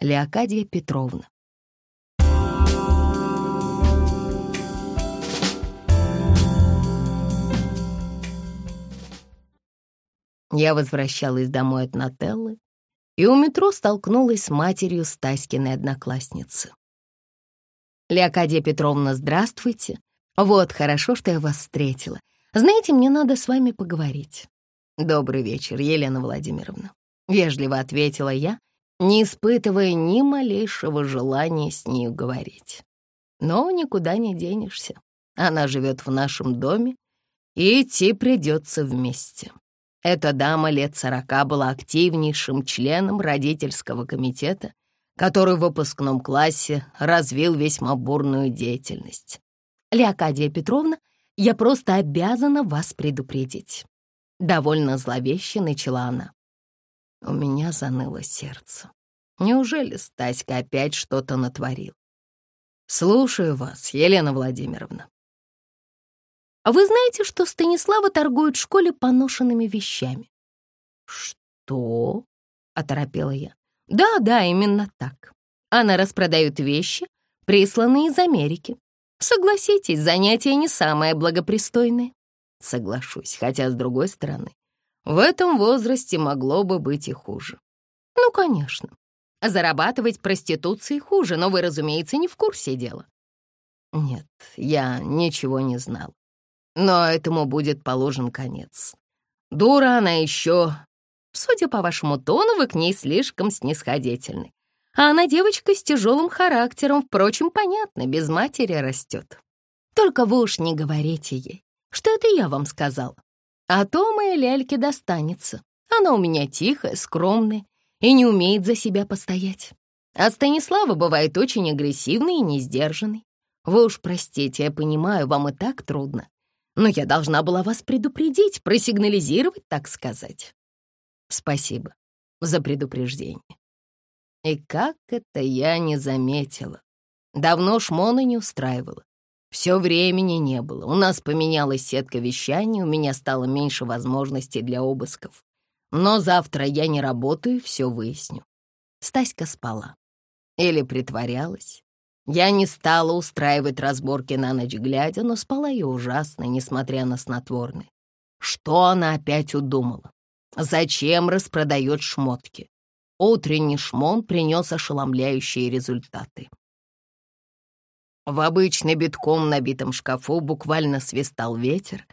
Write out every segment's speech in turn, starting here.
Леокадия Петровна. Я возвращалась домой от Нателлы и у метро столкнулась с матерью Стаськиной одноклассницы. «Леокадия Петровна, здравствуйте. Вот, хорошо, что я вас встретила. Знаете, мне надо с вами поговорить». «Добрый вечер, Елена Владимировна», — вежливо ответила я, не испытывая ни малейшего желания с нею говорить. Но никуда не денешься. Она живет в нашем доме, и идти придется вместе. Эта дама лет сорока была активнейшим членом родительского комитета, который в выпускном классе развил весьма бурную деятельность. «Леокадия Петровна, я просто обязана вас предупредить». Довольно зловеще начала она. У меня заныло сердце. Неужели Стаська опять что-то натворил? Слушаю вас, Елена Владимировна. А вы знаете, что Станислава торгует в школе поношенными вещами? Что? Оторопела я. Да, да, именно так. Она распродает вещи, присланные из Америки. Согласитесь, занятие не самое благопристойное. Соглашусь, хотя, с другой стороны, в этом возрасте могло бы быть и хуже. Ну, конечно. Зарабатывать проституцией хуже, но вы, разумеется, не в курсе дела. Нет, я ничего не знал. Но этому будет положен конец. Дура она еще. Судя по вашему тону, вы к ней слишком снисходительны. А она девочка с тяжелым характером, впрочем, понятно, без матери растет. Только вы уж не говорите ей, что это я вам сказал. А то моей ляльке достанется. Она у меня тихая, скромная и не умеет за себя постоять. А Станислава бывает очень агрессивный и несдержанный. Вы уж простите, я понимаю, вам и так трудно но я должна была вас предупредить, просигнализировать, так сказать. Спасибо за предупреждение. И как это я не заметила. Давно шмона не устраивала. Все времени не было. У нас поменялась сетка вещания, у меня стало меньше возможностей для обысков. Но завтра я не работаю, все выясню. Стаська спала. Или притворялась. Я не стала устраивать разборки на ночь глядя, но спала я ужасно, несмотря на снотворный. Что она опять удумала? Зачем распродает шмотки? Утренний шмон принес ошеломляющие результаты. В обычный битком набитом шкафу буквально свистал ветер,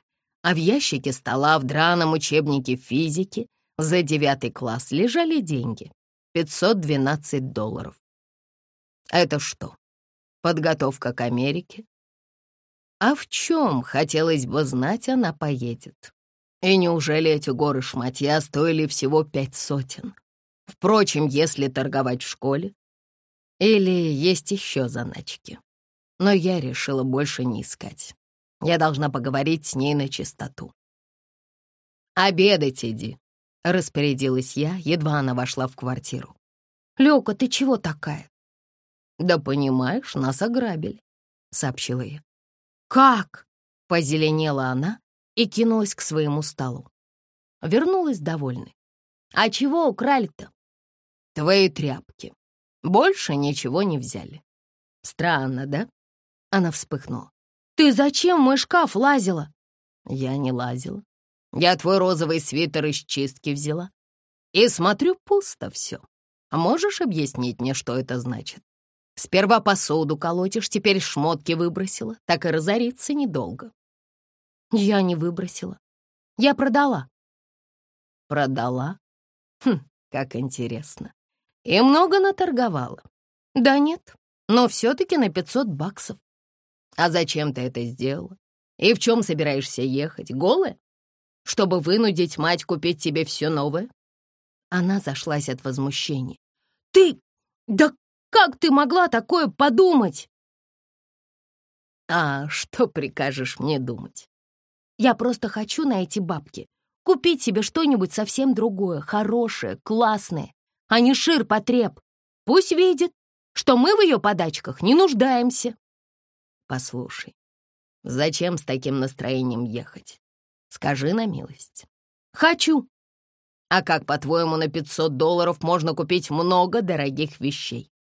а в ящике стола в драном учебнике физики за девятый класс лежали деньги — 512 долларов. Это что, Подготовка к Америке? А в чем, хотелось бы знать, она поедет? И неужели эти горы шматья стоили всего пять сотен? Впрочем, если торговать в школе. Или есть еще заначки. Но я решила больше не искать. Я должна поговорить с ней на чистоту. «Обедать иди», — распорядилась я, едва она вошла в квартиру. «Лёка, ты чего такая?» «Да понимаешь, нас ограбили», — сообщила я. «Как?» — позеленела она и кинулась к своему столу. Вернулась довольной. «А чего украли-то?» «Твои тряпки. Больше ничего не взяли». «Странно, да?» Она вспыхнула. «Ты зачем в мой шкаф лазила?» «Я не лазила. Я твой розовый свитер из чистки взяла. И смотрю, пусто все. А можешь объяснить мне, что это значит?» Сперва посуду колотишь, теперь шмотки выбросила. Так и разориться недолго. Я не выбросила. Я продала. Продала? Хм, как интересно. И много наторговала. Да нет, но все-таки на 500 баксов. А зачем ты это сделала? И в чем собираешься ехать? Голая? Чтобы вынудить мать купить тебе все новое? Она зашлась от возмущения. Ты... Да как ты могла такое подумать?» «А что прикажешь мне думать?» «Я просто хочу на эти бабки купить себе что-нибудь совсем другое, хорошее, классное, а не ширпотреб. Пусть видит, что мы в ее подачках не нуждаемся». «Послушай, зачем с таким настроением ехать? Скажи на милость». «Хочу». А как, по-твоему, на 500 долларов можно купить много дорогих вещей?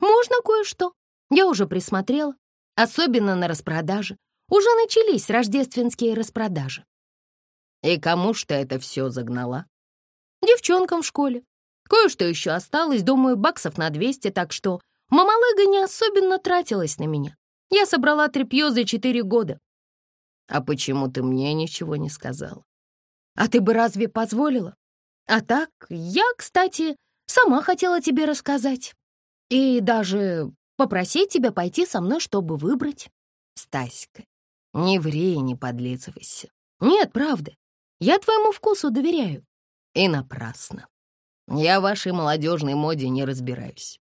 Можно кое-что. Я уже присмотрела. Особенно на распродаже. Уже начались рождественские распродажи. И кому ж ты это все загнала? Девчонкам в школе. Кое-что еще осталось, думаю, баксов на 200, так что мамалыга не особенно тратилась на меня. Я собрала тряпье за четыре года. А почему ты мне ничего не сказала? А ты бы разве позволила? А так, я, кстати, сама хотела тебе рассказать. И даже попросить тебя пойти со мной, чтобы выбрать. Стаська, не ври и не подлизывайся. Нет, правда. Я твоему вкусу доверяю. И напрасно. Я в вашей молодежной моде не разбираюсь.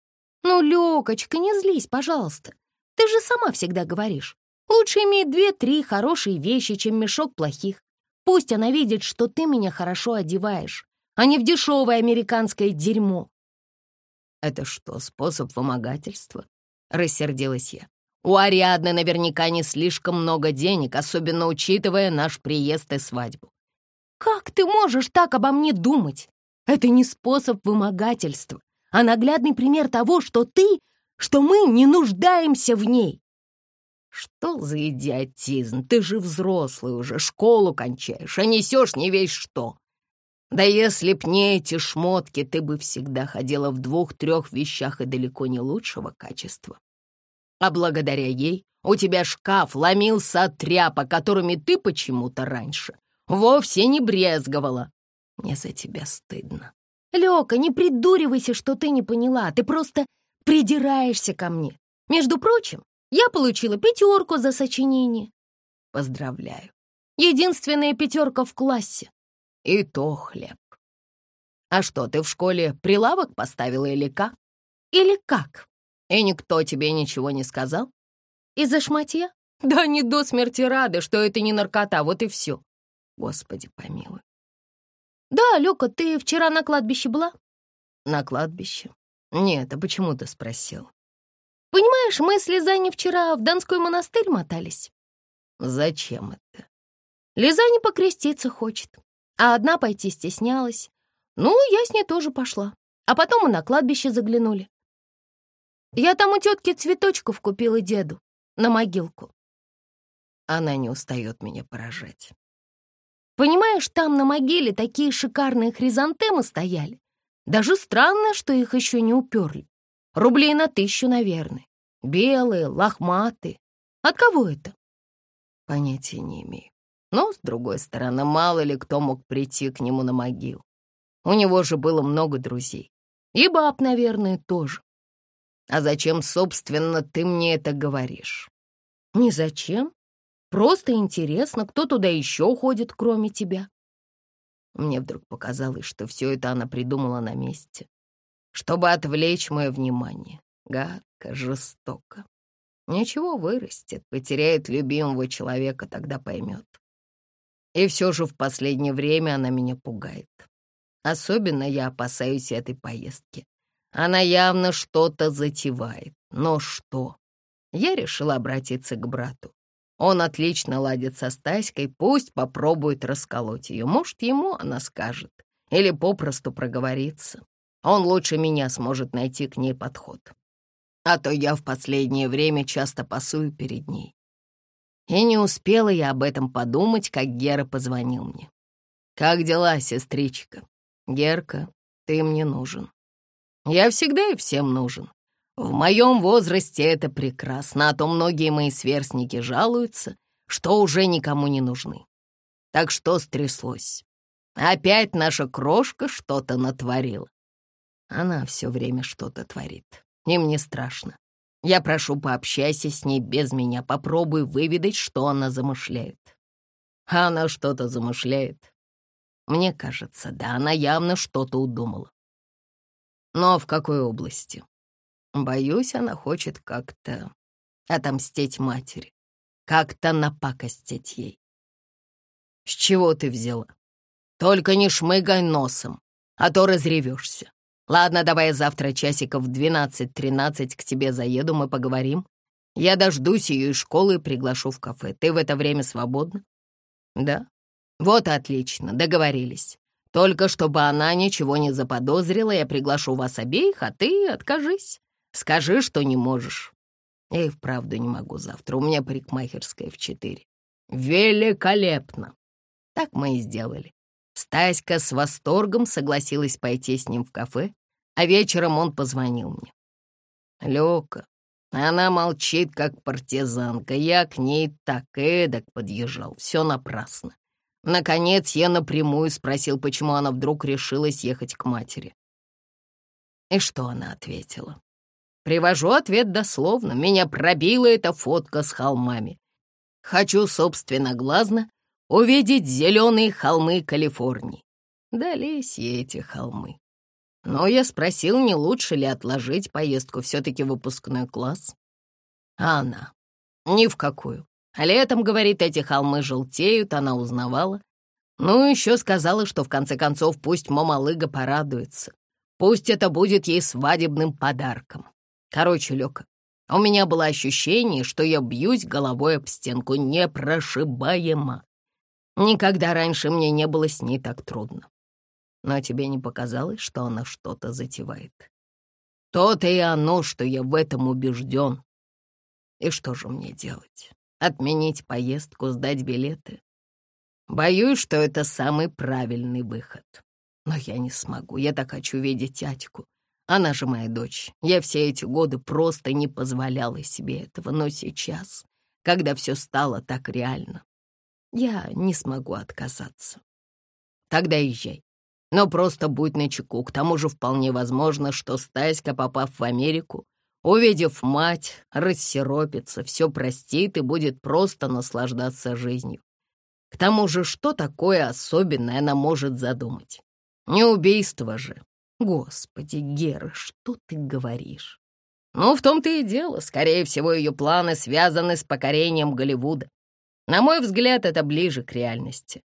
Ну, Лёкочка, не злись, пожалуйста. Ты же сама всегда говоришь. Лучше иметь две-три хорошие вещи, чем мешок плохих. Пусть она видит, что ты меня хорошо одеваешь, а не в дешевое американское дерьмо. Это что, способ вымогательства? Рассердилась я. У Ариадны наверняка не слишком много денег, особенно учитывая наш приезд и свадьбу. Как ты можешь так обо мне думать? Это не способ вымогательства, а наглядный пример того, что ты, что мы не нуждаемся в ней. Что за идиотизм? Ты же взрослый уже, школу кончаешь, а несешь не весь что. Да если б не эти шмотки, ты бы всегда ходила в двух-трех вещах и далеко не лучшего качества. А благодаря ей у тебя шкаф ломился от тряпок, которыми ты почему-то раньше вовсе не брезговала. Мне за тебя стыдно. Лёка, не придуривайся, что ты не поняла. Ты просто придираешься ко мне. Между прочим, я получила пятерку за сочинение. Поздравляю. Единственная пятерка в классе. И то хлеб. А что, ты в школе прилавок поставила или как? Или как? И никто тебе ничего не сказал? Из-за шматья? Да не до смерти рады, что это не наркота, вот и все. Господи помилуй. Да, Лёка, ты вчера на кладбище была? На кладбище? Нет, а почему ты спросил? Понимаешь, мы с Лизаней вчера в Донской монастырь мотались. Зачем это? Лизаня покреститься хочет, а одна пойти стеснялась. Ну, я с ней тоже пошла. А потом мы на кладбище заглянули. Я там у тетки цветочков купила деду на могилку. Она не устает меня поражать. Понимаешь, там на могиле такие шикарные хризантемы стояли. Даже странно, что их еще не уперли. Рублей на тысячу, наверное. Белые, лохматые. От кого это? Понятия не имею. Но, с другой стороны, мало ли кто мог прийти к нему на могилу. У него же было много друзей. И баб, наверное, тоже. А зачем, собственно, ты мне это говоришь? Ни зачем. Просто интересно, кто туда еще ходит, кроме тебя. Мне вдруг показалось, что все это она придумала на месте, чтобы отвлечь мое внимание. Гадко, жестоко. Ничего вырастет, потеряет любимого человека, тогда поймет. И все же в последнее время она меня пугает. Особенно я опасаюсь этой поездки. Она явно что-то затевает. Но что? Я решила обратиться к брату. Он отлично ладит со Стаськой, пусть попробует расколоть ее. Может, ему она скажет. Или попросту проговорится. Он лучше меня сможет найти к ней подход. А то я в последнее время часто пасую перед ней. И не успела я об этом подумать, как Гера позвонил мне. «Как дела, сестричка?» «Герка, ты мне нужен. Я всегда и всем нужен. В моем возрасте это прекрасно, а то многие мои сверстники жалуются, что уже никому не нужны. Так что стряслось? Опять наша крошка что-то натворила. Она все время что-то творит, и мне страшно. Я прошу, пообщайся с ней без меня, попробуй выведать, что она замышляет. А она что-то замышляет. Мне кажется, да, она явно что-то удумала. Но в какой области? Боюсь, она хочет как-то отомстить матери, как-то напакостить ей. С чего ты взяла? Только не шмыгай носом, а то разревешься. Ладно, давай завтра часиков в 12-13 к тебе заеду, мы поговорим. Я дождусь ее из школы и приглашу в кафе. Ты в это время свободна? Да. Вот отлично, договорились. Только чтобы она ничего не заподозрила, я приглашу вас обеих, а ты откажись. Скажи, что не можешь. Я и вправду не могу завтра, у меня парикмахерская в четыре. Великолепно! Так мы и сделали. Стаська с восторгом согласилась пойти с ним в кафе, а вечером он позвонил мне. Лёка, она молчит, как партизанка. Я к ней так эдак подъезжал. Все напрасно. Наконец я напрямую спросил, почему она вдруг решилась ехать к матери. И что она ответила? Привожу ответ дословно. Меня пробила эта фотка с холмами. Хочу собственно глазно увидеть зеленые холмы Калифорнии. Дались ей эти холмы. Но я спросил, не лучше ли отложить поездку все-таки в выпускной класс. А она? Ни в какую. Летом, говорит, эти холмы желтеют, она узнавала. Ну, еще сказала, что в конце концов пусть мамалыга порадуется. Пусть это будет ей свадебным подарком. Короче, Лёка, у меня было ощущение, что я бьюсь головой об стенку непрошибаемо. Никогда раньше мне не было с ней так трудно. Но тебе не показалось, что она что-то затевает? То-то и оно, что я в этом убежден. И что же мне делать? Отменить поездку, сдать билеты? Боюсь, что это самый правильный выход. Но я не смогу, я так хочу видеть Атику. Она же моя дочь. Я все эти годы просто не позволяла себе этого, но сейчас, когда все стало так реально, я не смогу отказаться. Тогда езжай. Но просто будь начеку. К тому же вполне возможно, что Стаська, попав в Америку, увидев мать, рассеропится, все простит и будет просто наслаждаться жизнью. К тому же, что такое особенное она может задумать? Не убийство же, Господи, Гера, что ты говоришь? Ну, в том-то и дело. Скорее всего, ее планы связаны с покорением Голливуда. На мой взгляд, это ближе к реальности.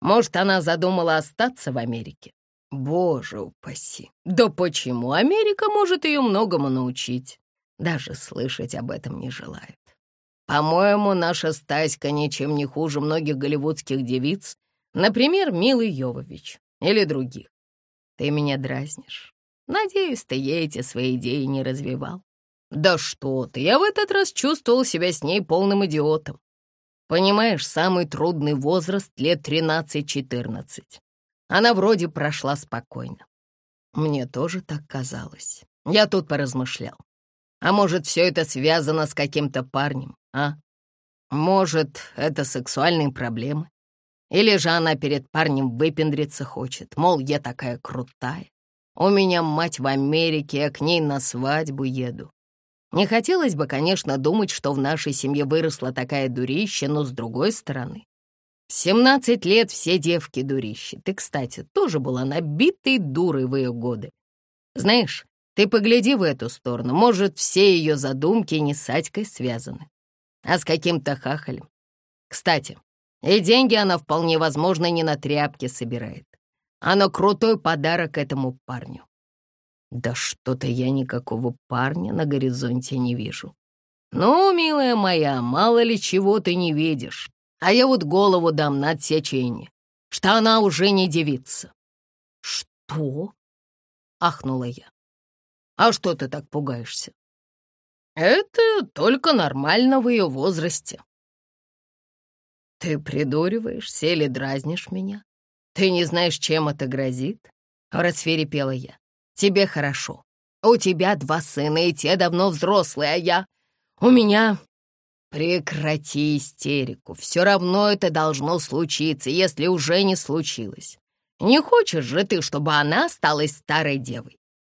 Может, она задумала остаться в Америке? Боже упаси. Да почему? Америка может ее многому научить. Даже слышать об этом не желает. По-моему, наша Стаська ничем не хуже многих голливудских девиц, например, Милы Йовович или других. Ты меня дразнишь. Надеюсь, ты ей эти свои идеи не развивал. Да что ты, я в этот раз чувствовал себя с ней полным идиотом. Понимаешь, самый трудный возраст лет 13-14. Она вроде прошла спокойно. Мне тоже так казалось. Я тут поразмышлял. А может, все это связано с каким-то парнем, а? Может, это сексуальные проблемы? Или же она перед парнем выпендриться хочет, мол, я такая крутая. У меня мать в Америке, я к ней на свадьбу еду. Не хотелось бы, конечно, думать, что в нашей семье выросла такая дурища, но с другой стороны. В 17 лет все девки дурищи. Ты, кстати, тоже была набитой дурой в ее годы. Знаешь, ты погляди в эту сторону, может, все ее задумки не с Атькой связаны, а с каким-то хахалем. Кстати, и деньги она вполне возможно не на тряпки собирает, а на крутой подарок этому парню. Да что-то я никакого парня на горизонте не вижу. Ну, милая моя, мало ли чего ты не видишь. А я вот голову дам на отсечение, что она уже не девица. Что? Ахнула я. А что ты так пугаешься? Это только нормально в ее возрасте. «Ты придуриваешься или дразнишь меня? Ты не знаешь, чем это грозит?» — расферепела я. «Тебе хорошо. У тебя два сына, и те давно взрослые, а я... У меня...» «Прекрати истерику. Все равно это должно случиться, если уже не случилось. Не хочешь же ты, чтобы она осталась старой девой?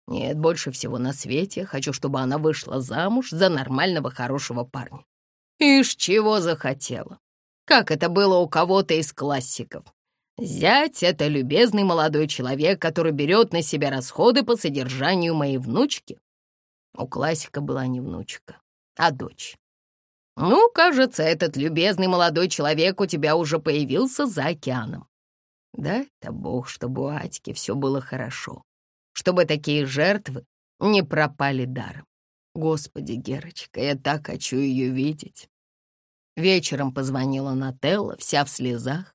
Нет, больше всего на свете хочу, чтобы она вышла замуж за нормального хорошего парня. Ишь, чего захотела как это было у кого-то из классиков. Зять — это любезный молодой человек, который берет на себя расходы по содержанию моей внучки. У классика была не внучка, а дочь. Ну, кажется, этот любезный молодой человек у тебя уже появился за океаном. Да, это бог, чтобы у Атики все было хорошо, чтобы такие жертвы не пропали даром. Господи, Герочка, я так хочу ее видеть. Вечером позвонила Нателла, вся в слезах.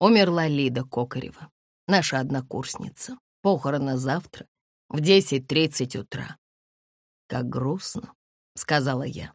Умерла Лида Кокарева. наша однокурсница. Похороны завтра в 10.30 утра. Как грустно, сказала я.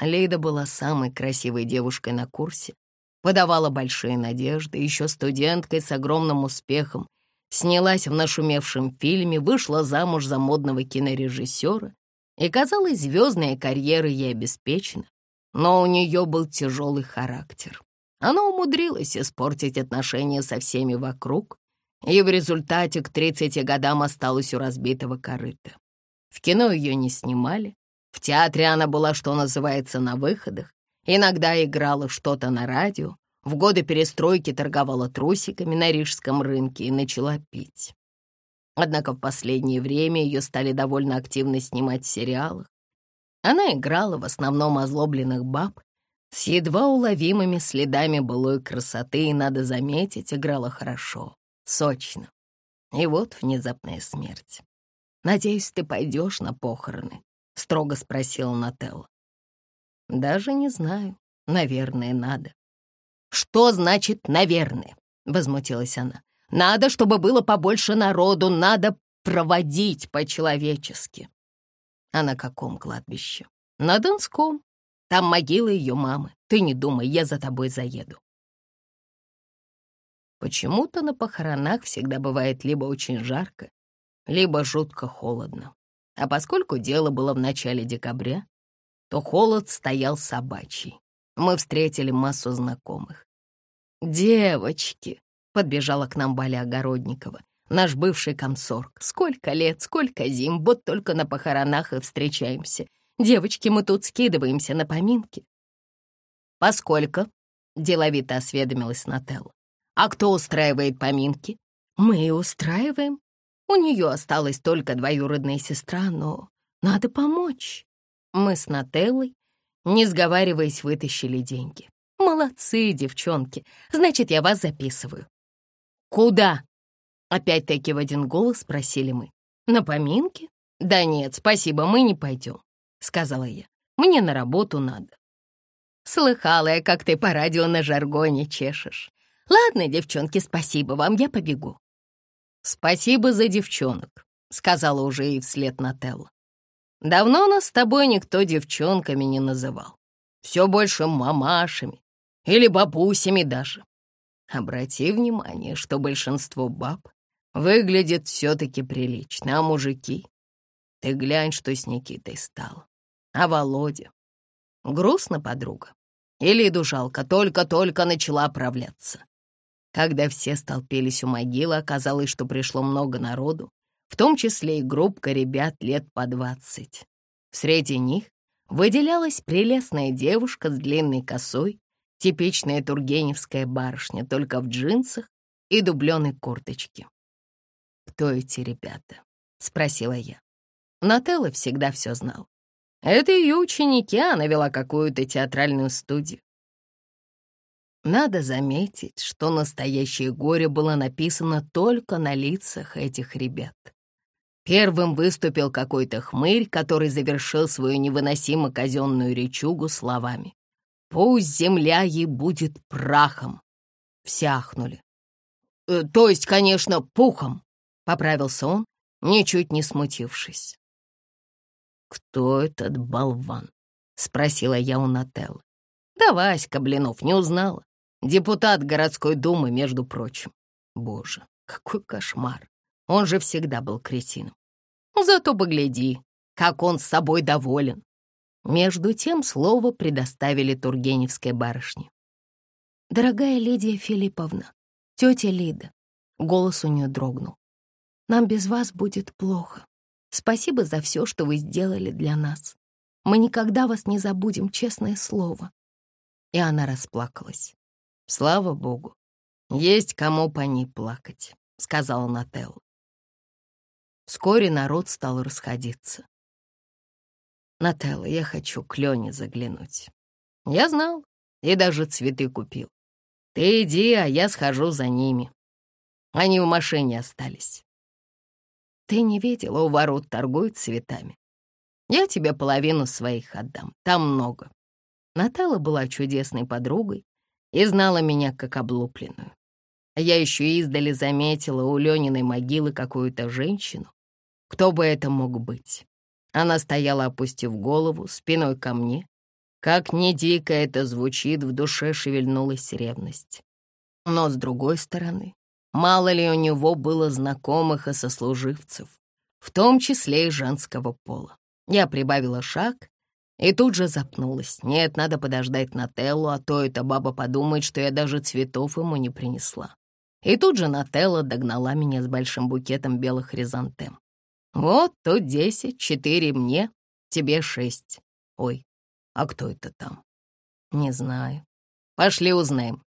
Лейда была самой красивой девушкой на курсе, подавала большие надежды, еще студенткой с огромным успехом, снялась в нашумевшем фильме, вышла замуж за модного кинорежиссера, и, казалось, звездная карьера ей обеспечена, но у нее был тяжелый характер. Она умудрилась испортить отношения со всеми вокруг, и в результате к 30 годам осталась у разбитого корыта. В кино ее не снимали, в театре она была, что называется, на выходах, иногда играла что-то на радио, в годы перестройки торговала трусиками на рижском рынке и начала пить. Однако в последнее время ее стали довольно активно снимать в сериалах. Она играла в основном озлобленных баб с едва уловимыми следами былой красоты и, надо заметить, играла хорошо, сочно. И вот внезапная смерть. «Надеюсь, ты пойдешь на похороны?» — строго спросила Нателла. «Даже не знаю. Наверное, надо». «Что значит «наверное»?» — возмутилась она. «Надо, чтобы было побольше народу, надо проводить по-человечески». «А на каком кладбище?» «На Донском. Там могила ее мамы. Ты не думай, я за тобой заеду». Почему-то на похоронах всегда бывает либо очень жарко, либо жутко холодно. А поскольку дело было в начале декабря, то холод стоял собачий. Мы встретили массу знакомых. «Девочки!» — подбежала к нам Баля Огородникова, наш бывший комсорг. «Сколько лет, сколько зим, вот только на похоронах и встречаемся. Девочки, мы тут скидываемся на поминки». «Поскольку?» — деловито осведомилась Нателла. «А кто устраивает поминки?» «Мы и устраиваем. У нее осталась только двоюродная сестра, но надо помочь. Мы с Нателлой, не сговариваясь, вытащили деньги. Молодцы, девчонки. Значит, я вас записываю. Куда? Опять-таки в один голос спросили мы. На поминки? Да нет, спасибо, мы не пойдем, сказала я. Мне на работу надо. Слыхала я, как ты по радио на жаргоне чешешь. Ладно, девчонки, спасибо вам, я побегу. «Спасибо за девчонок», — сказала уже и вслед Нателла. «Давно нас с тобой никто девчонками не называл. Все больше мамашами или бабусями даже. Обрати внимание, что большинство баб выглядит все-таки прилично, а мужики... Ты глянь, что с Никитой стало. А Володя? Грустно, подруга? Или иду жалко, только-только начала оправляться. Когда все столпились у могилы, оказалось, что пришло много народу, в том числе и группка ребят лет по двадцать. Среди них выделялась прелестная девушка с длинной косой, типичная тургеневская барышня, только в джинсах и дубленой курточке. «Кто эти ребята?» — спросила я. Нателла всегда все знал. Это ее ученики, она вела какую-то театральную студию. Надо заметить, что настоящее горе было написано только на лицах этих ребят. Первым выступил какой-то хмырь, который завершил свою невыносимо казенную речугу словами. «Пусть земля ей будет прахом!» Все ахнули. «Э, «То есть, конечно, пухом!» — поправился он, ничуть не смутившись. «Кто этот болван?» — спросила я у Нателлы. «Да Васька Блинов не узнала. Депутат городской думы, между прочим. Боже, какой кошмар. Он же всегда был кретином. Зато погляди, как он с собой доволен. Между тем слово предоставили Тургеневской барышне. «Дорогая Лидия Филипповна, тетя Лида», — голос у нее дрогнул, «нам без вас будет плохо. Спасибо за все, что вы сделали для нас. Мы никогда вас не забудем, честное слово». И она расплакалась. Слава богу, есть кому по ней плакать, сказала Нателла. Вскоре народ стал расходиться. Нателла, я хочу к Лене заглянуть. Я знал и даже цветы купил. Ты иди, а я схожу за ними. Они в машине остались. Ты не видела, у ворот торгуют цветами. Я тебе половину своих отдам, там много. Наталья была чудесной подругой, и знала меня как облупленную. Я еще издали заметила у Лениной могилы какую-то женщину. Кто бы это мог быть? Она стояла, опустив голову, спиной ко мне. Как не дико это звучит, в душе шевельнулась ревность. Но, с другой стороны, мало ли у него было знакомых и сослуживцев, в том числе и женского пола. Я прибавила шаг и тут же запнулась. Нет, надо подождать Нателлу, а то эта баба подумает, что я даже цветов ему не принесла. И тут же Нателла догнала меня с большим букетом белых хризантем. «Вот тут десять, четыре мне, тебе шесть. Ой, а кто это там?» «Не знаю. Пошли узнаем».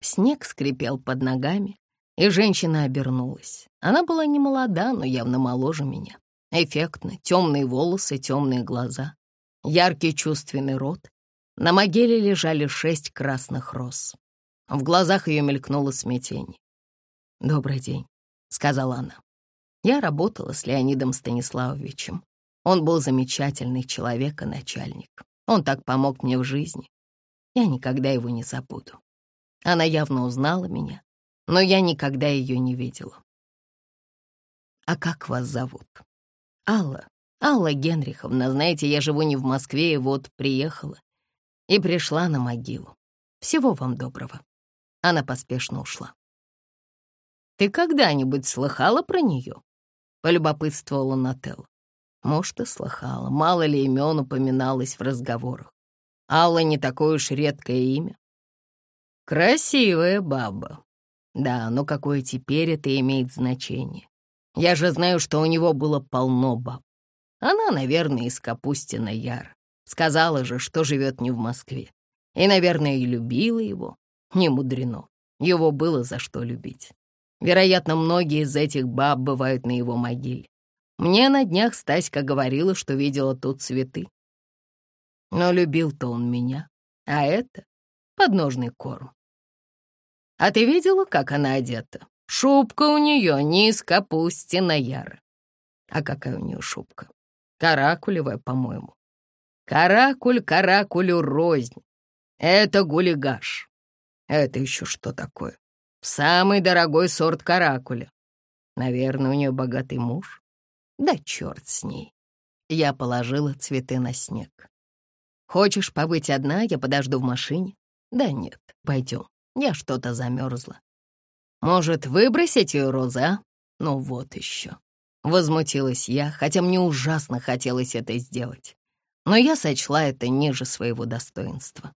Снег скрипел под ногами, и женщина обернулась. Она была не молода, но явно моложе меня. Эффектно, темные волосы, темные глаза, яркий чувственный рот. На могиле лежали шесть красных роз. В глазах ее мелькнуло смятение. «Добрый день», — сказала она. Я работала с Леонидом Станиславовичем. Он был замечательный человек и начальник. Он так помог мне в жизни. Я никогда его не забуду. Она явно узнала меня, но я никогда ее не видела. «А как вас зовут?» «Алла. Алла Генриховна. Знаете, я живу не в Москве, и вот приехала. И пришла на могилу. Всего вам доброго». Она поспешно ушла. «Ты когда-нибудь слыхала про нее?» — полюбопытствовала Нателла. Может, и слыхала. Мало ли имен упоминалось в разговорах. Алла не такое уж редкое имя. Красивая баба. Да, но какое теперь это имеет значение? Я же знаю, что у него было полно баб. Она, наверное, из Капустина Яр. Сказала же, что живет не в Москве. И, наверное, и любила его. Не мудрено. Его было за что любить. Вероятно, многие из этих баб бывают на его могиле. Мне на днях Стаська говорила, что видела тут цветы. Но любил-то он меня, а это — подножный корм. А ты видела, как она одета? Шубка у нее не из капустина яра. А какая у нее шубка? Каракулевая, по-моему. Каракуль каракулю рознь. Это гулигаш. Это еще что такое? Самый дорогой сорт каракуля. Наверное, у нее богатый муж. Да черт с ней. Я положила цветы на снег. Хочешь побыть одна, я подожду в машине? Да нет, пойдем, я что-то замерзла. Может, выбросить ее розы, а? Ну вот еще. Возмутилась я, хотя мне ужасно хотелось это сделать. Но я сочла это ниже своего достоинства.